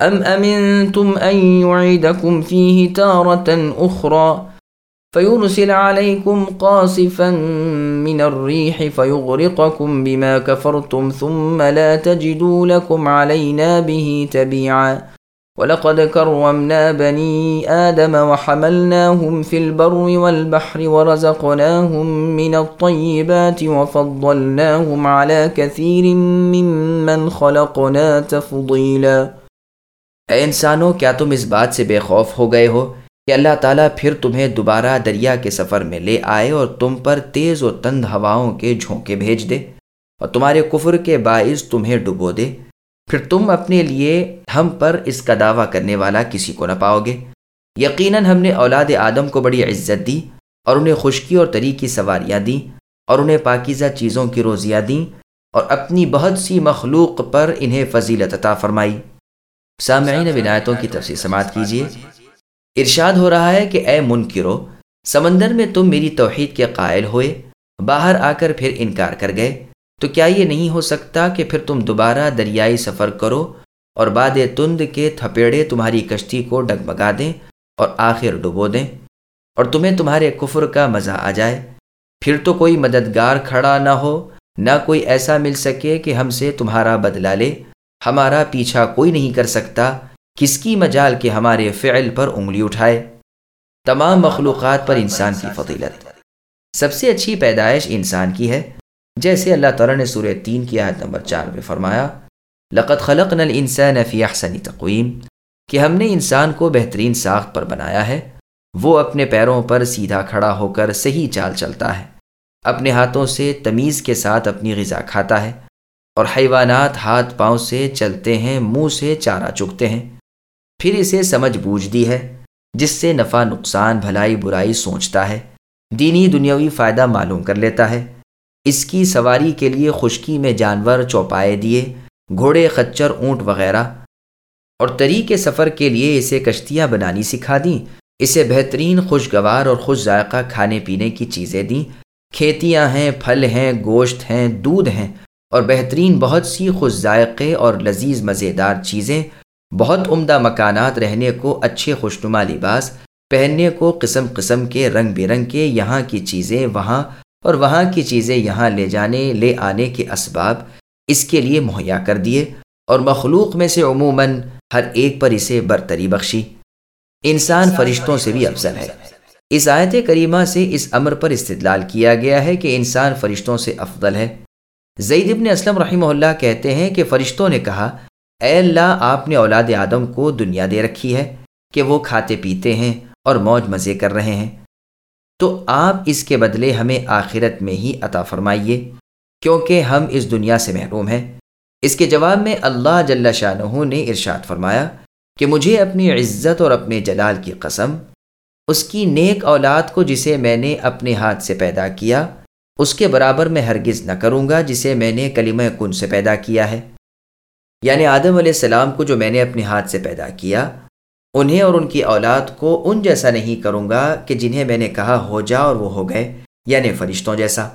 أم أمنتم أن يعيدكم فيه تارة أخرى فيرسل عليكم قاصفا من الريح فيغرقكم بما كفرتم ثم لا تجدوا لكم علينا به تبيعا ولقد كرمنا بني آدم وحملناهم في البر والبحر ورزقناهم من الطيبات وفضلناهم على كثير ممن خلقنا تفضيلا اے انسانوں، کیا تم اس بات سے بے خوف ہو گئے ہو کہ اللہ تعالیٰ پھر تمہیں دوبارہ دریا کے سفر میں لے آئے اور تم پر تیز و تند ہواؤں کے جھونکے بھیج دے؟ اور تمہارے کفر کے باعث تمہیں ڈبو دے؟ پھر تم اپنے لیے ہم پر اس کا دعویٰ کرنے والا کسی کو نہ پاؤ گے۔ یقیناً ہم نے اولاد آدم کو بڑی عزت دی اور انہیں خشکی اور تری کی سواریاں دیں اور انہیں پاکیزہ چیزوں کی روزیاں دیں اور اپنی بہت سی مخلوق پر انہیں فضیلت عطا فرمائی۔ سامعین ونایتوں کی تفصیل سماعت کیجیے۔ ارشاد ہو رہا ہے کہ اے منکرو سمندر میں تم میری توحید کے قائل ہوئے باہر آ کر پھر انکار کر گئے۔ تو کیا یہ نہیں ہو سکتا کہ پھر تم دوبارہ دریائی سفر کرو اور باد تند کے تھپیڑے تمہاری کشتی کو ڈگمگا دیں اور آخر ڈبو دیں اور تمہیں تمہارے کفر کا مزہ آ جائے۔ پھر تو کوئی مددگار کھڑا نہ ہو نہ کوئی ایسا مل سکے کہ ہم سے تمہارا بدلا لے۔ ہمارا پیچھا کوئی نہیں کر سکتا کس کی مجال کے ہمارے فعل پر انگلی اٹھائے۔ تمام مخلوقات پر انسان کی فضیلت۔ سب سے اچھی پیدائش انسان کی ہے۔ جیسے اللہ تعالیٰ نے سورہ تین کی عہد نمبر چار میں فرمایا لقت خلق نل انسان فی احسنی تقویم۔ کہ ہم نے انسان کو بہترین ساخت پر بنایا ہے۔ وہ اپنے پیروں پر سیدھا کھڑا ہو کر صحیح چال چلتا ہے۔ اپنے ہاتھوں سے تمیز کے ساتھ اپنی غذا کھاتا ہے۔ اور حیوانات ہاتھ پاؤں سے چلتے ہیں، منہ سے چارہ چکتے ہیں۔ پھر اسے سمجھ بوجھ دی ہے، جس سے نفع، نقصان، بھلائی، برائی سوچتا ہے۔ دینی دنیاوی فائدہ معلوم کر لیتا ہے۔ اس کی سواری کے لیے خشکی میں جانور چوپائے دیے، گھوڑے، خچر، اونٹ وغیرہ۔ اور تری کے سفر کے لیے اسے کشتیاں بنانی سکھا دیں۔ اسے بہترین خوشگوار اور خوش ذائقہ کھانے پینے کی چیزیں دیں۔ کھیتیاں ہیں، پھل ہیں، گوشت ہیں، دودھ ہیں۔ اور بہترین بہت سی خوش ذائقے اور لذیذ مزیدار چیزیں، بہت عمدہ مکانات رہنے کو اچھے خوشنما لباس، پہننے کو قسم قسم کے رنگ برنگ کے یہاں کی چیزیں وہاں اور وہاں کی چیزیں یہاں لے جانے، لے آنے کے اسباب اس کے لیے مہیا کر دیے اور مخلوق میں سے عموماً ہر ایک پر اسے برتری بخشی۔ انسان فرشتوں سے بھی افضل ہے۔ اس آیت کریمہ سے اس امر پر استدلال کیا گیا ہے کہ انسان فرشتوں سے افضل ہے۔ زید ابن اسلم رحمہ اللہ کہتے ہیں کہ فرشتوں نے کہا، اے اللہ، آپ نے اولاد آدم کو دنیا دے رکھی ہے کہ وہ کھاتے پیتے ہیں اور موج مزے کر رہے ہیں۔ تو آپ اس کے بدلے ہمیں آخرت میں ہی عطا فرمائیے، کیونکہ ہم اس دنیا سے محروم ہیں۔ اس کے جواب میں اللہ جل شاہ نے ارشاد فرمایا کہ مجھے اپنی عزت اور اپنے جلال کی قسم، اس کی نیک اولاد کو جسے میں نے اپنے ہاتھ سے پیدا کیا اس کے برابر میں ہرگز نہ کروں گا جسے میں نے کلمہ کن سے پیدا کیا ہے۔ یعنی آدم علیہ السلام کو جو میں نے اپنے ہاتھ سے پیدا کیا، انہیں اور ان کی اولاد کو ان جیسا نہیں کروں گا کہ جنہیں میں نے کہا ہو جا اور وہ ہو گئے یعنی فرشتوں جیسا۔